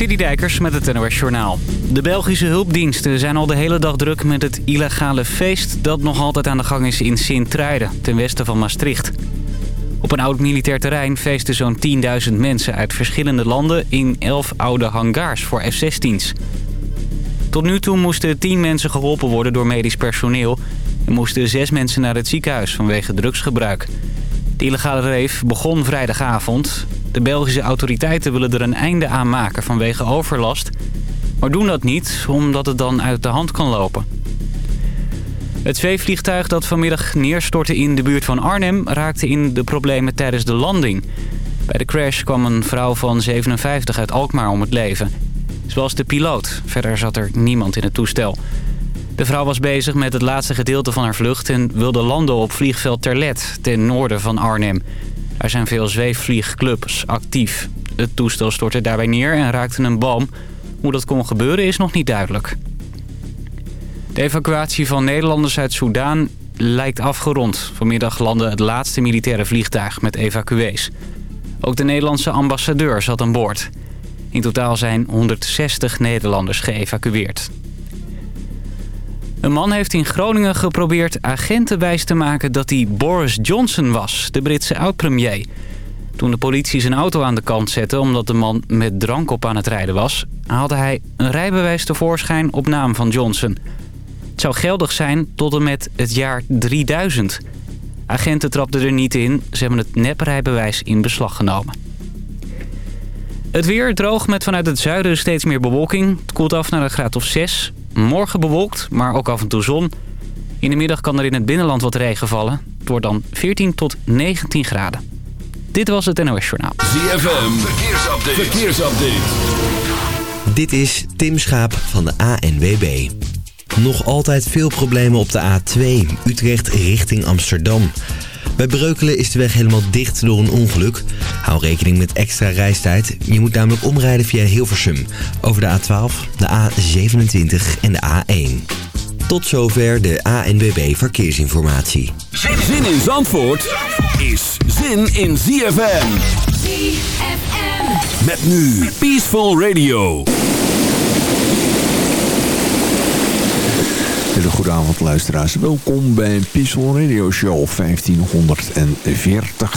Dijkers met het NOS Journaal. De Belgische hulpdiensten zijn al de hele dag druk met het illegale feest... dat nog altijd aan de gang is in Sint-Truiden, ten westen van Maastricht. Op een oud militair terrein feesten zo'n 10.000 mensen uit verschillende landen... in 11 oude hangars voor F-16's. Tot nu toe moesten 10 mensen geholpen worden door medisch personeel... en moesten 6 mensen naar het ziekenhuis vanwege drugsgebruik. De illegale reef begon vrijdagavond. De Belgische autoriteiten willen er een einde aan maken vanwege overlast... maar doen dat niet, omdat het dan uit de hand kan lopen. Het zweefvliegtuig dat vanmiddag neerstortte in de buurt van Arnhem... raakte in de problemen tijdens de landing. Bij de crash kwam een vrouw van 57 uit Alkmaar om het leven. Zoals de piloot. Verder zat er niemand in het toestel. De vrouw was bezig met het laatste gedeelte van haar vlucht... en wilde landen op vliegveld Terlet, ten noorden van Arnhem. Er zijn veel zweefvliegclubs actief. Het toestel stortte daarbij neer en raakte een boom. Hoe dat kon gebeuren is nog niet duidelijk. De evacuatie van Nederlanders uit Soudaan lijkt afgerond. Vanmiddag landde het laatste militaire vliegtuig met evacuees. Ook de Nederlandse ambassadeur zat aan boord. In totaal zijn 160 Nederlanders geëvacueerd. Een man heeft in Groningen geprobeerd agenten wijs te maken dat hij Boris Johnson was, de Britse oud-premier. Toen de politie zijn auto aan de kant zette omdat de man met drank op aan het rijden was... haalde hij een rijbewijs tevoorschijn op naam van Johnson. Het zou geldig zijn tot en met het jaar 3000. Agenten trapten er niet in, ze hebben het neprijbewijs in beslag genomen. Het weer droog met vanuit het zuiden steeds meer bewolking. Het koelt af naar een graad of 6. Morgen bewolkt, maar ook af en toe zon. In de middag kan er in het binnenland wat regen vallen. Het wordt dan 14 tot 19 graden. Dit was het NOS Journaal. ZFM, verkeersupdate. verkeersupdate. Dit is Tim Schaap van de ANWB. Nog altijd veel problemen op de A2, Utrecht richting Amsterdam. Bij Breukelen is de weg helemaal dicht door een ongeluk. Hou rekening met extra reistijd. Je moet namelijk omrijden via Hilversum. Over de A12, de A27 en de A1. Tot zover de ANWB Verkeersinformatie. Zin in Zandvoort is zin in ZFM. ZFM. Met nu Peaceful Radio. Hele luisteraars. Welkom bij Peaceful Radio Show 1540.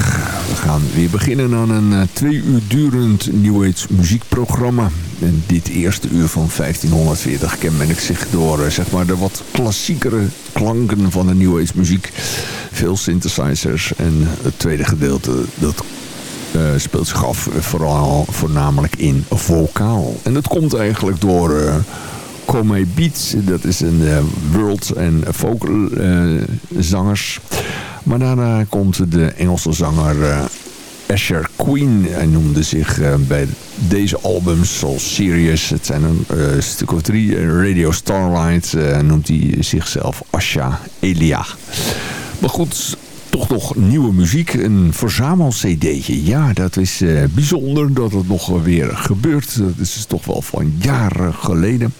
We gaan weer beginnen aan een eh, twee uur durend New Age muziekprogramma. En dit eerste uur van 1540 kenmerkt zich door eh, zeg maar, de wat klassiekere klanken van de New Age muziek. Veel synthesizers en het tweede gedeelte dat uh, speelt zich af vooral voornamelijk in vocaal. En dat komt eigenlijk door... Come Beats. Dat is een uh, world- en folk uh, zangers. Maar daarna komt de Engelse zanger uh, Asher Queen. Hij noemde zich bij deze albums zoals Sirius. Het zijn een stuk of drie. Radio Starlight noemt hij zichzelf Asha Elia. Maar goed, toch nog nieuwe muziek. Een verzamel-cd'tje. Ja, dat is uh, bijzonder dat het nog weer gebeurt. Dat is toch wel van jaren geleden.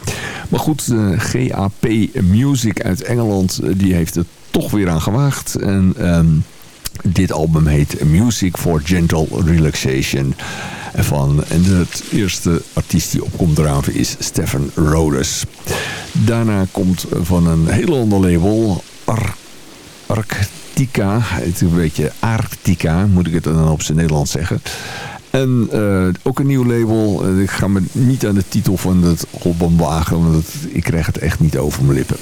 Maar goed, uh, GAP Music uit Engeland, uh, die heeft het toch weer aan gewaagd. En um, dit album heet Music for Gentle Relaxation. Van, en het eerste artiest die opkomt draven is Stephen Rhodes. Daarna komt van een heel ander label... Ar Arctica. Het is een beetje Arctica, moet ik het dan op zijn Nederlands zeggen. En uh, ook een nieuw label. Uh, ik ga me niet aan de titel van het album wagen, want ik krijg het echt niet over mijn lippen.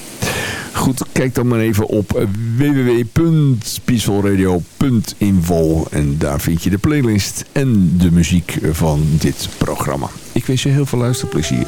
Goed, kijk dan maar even op www.peacefulradio.info en daar vind je de playlist en de muziek van dit programma. Ik wens je heel veel luisterplezier.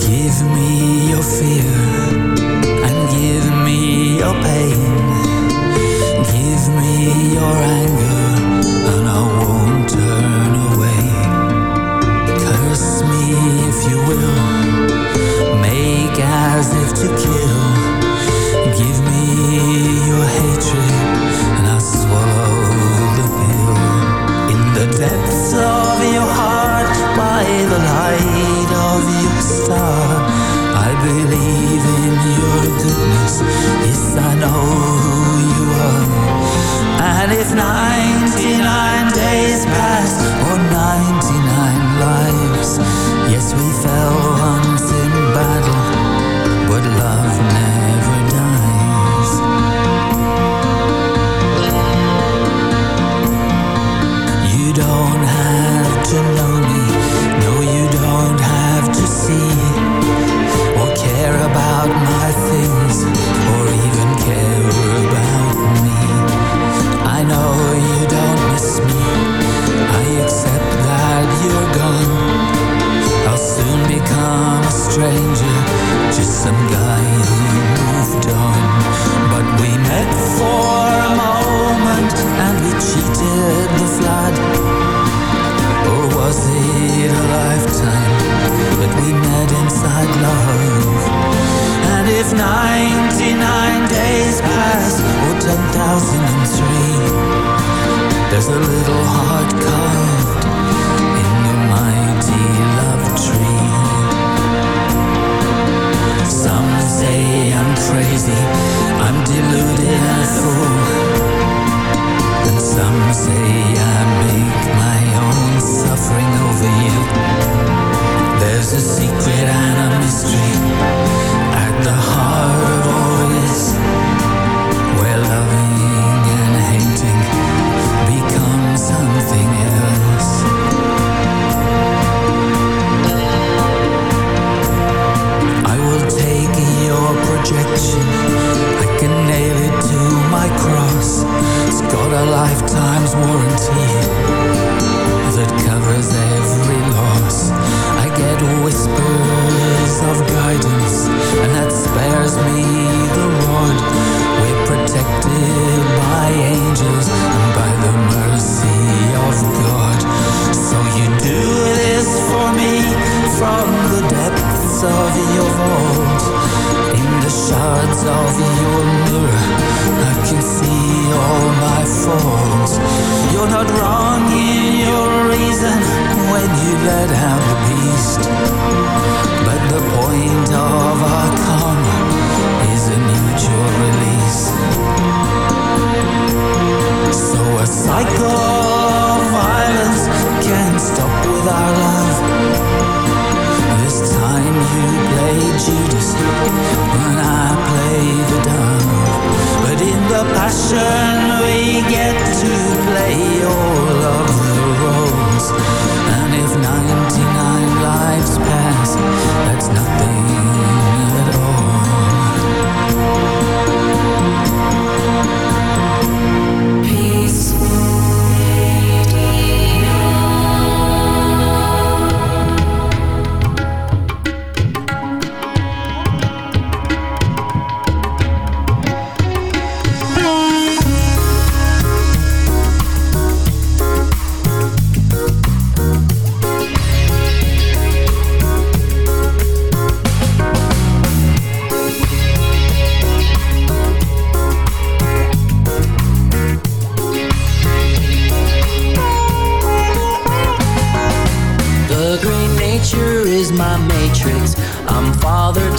Give me your fear.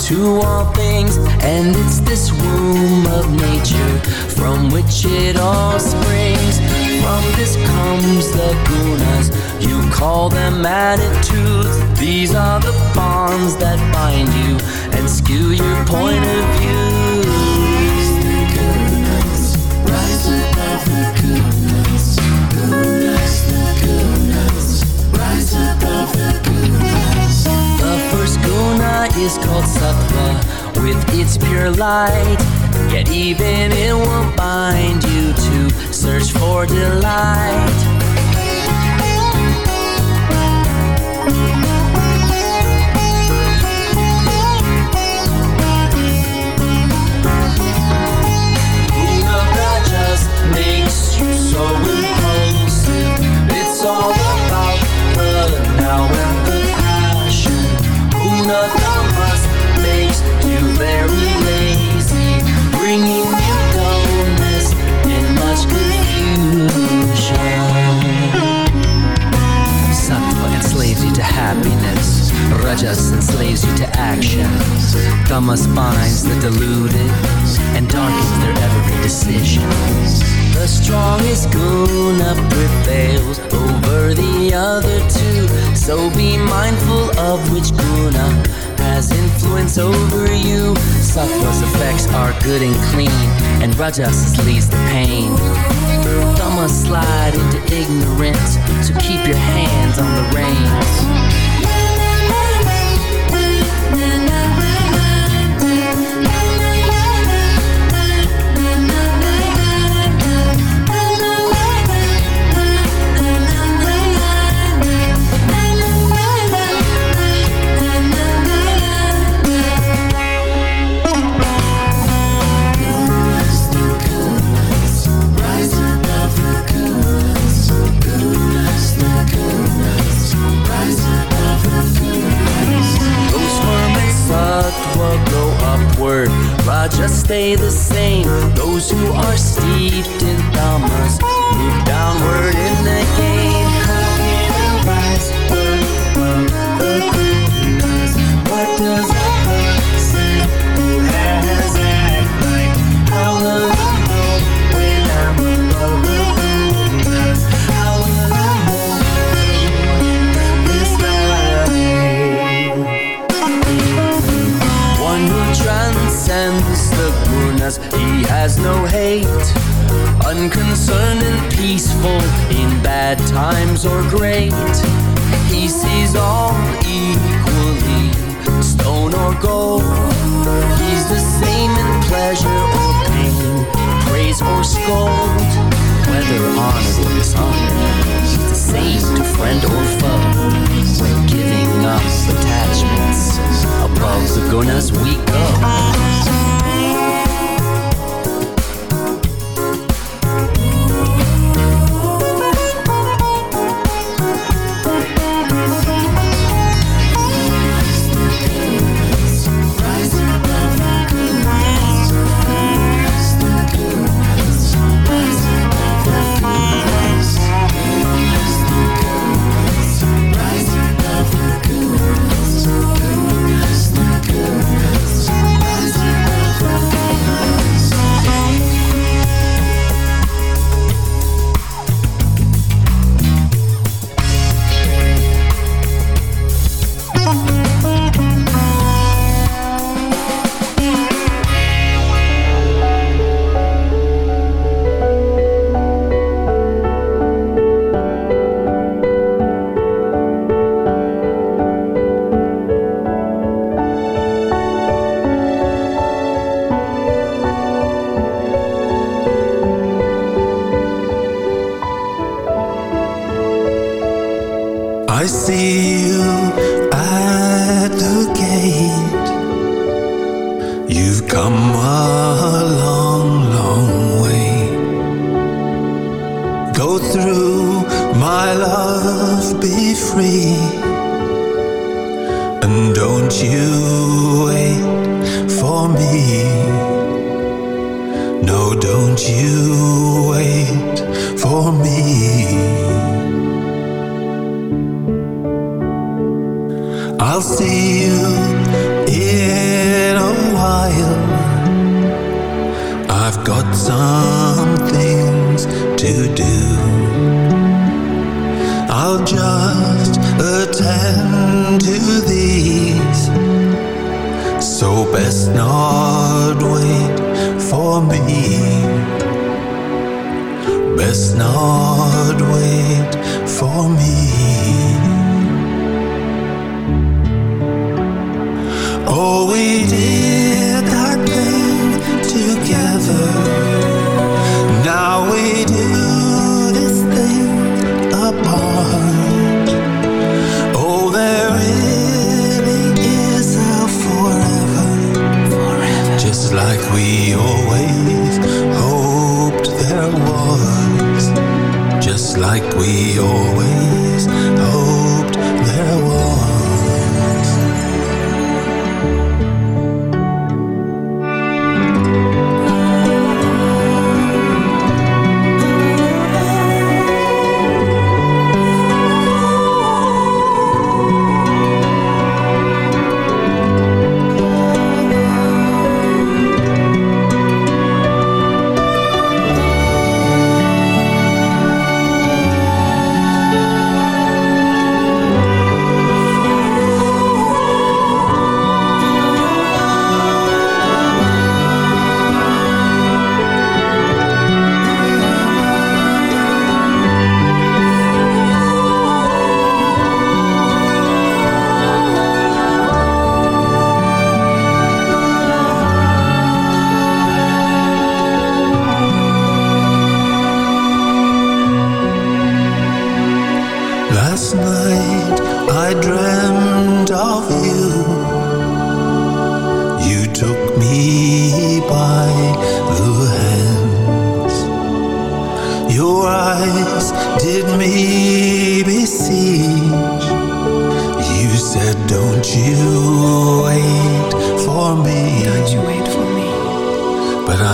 to schooner prevails over the other two. So be mindful of which guna has influence over you. Sattva's effects are good and clean, and Rajas leads the pain. Dhamma slide into ignorance, so keep your hands on the reins. stay the same. Those who are steeped Cause we not wait for me.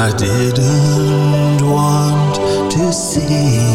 I didn't want to see.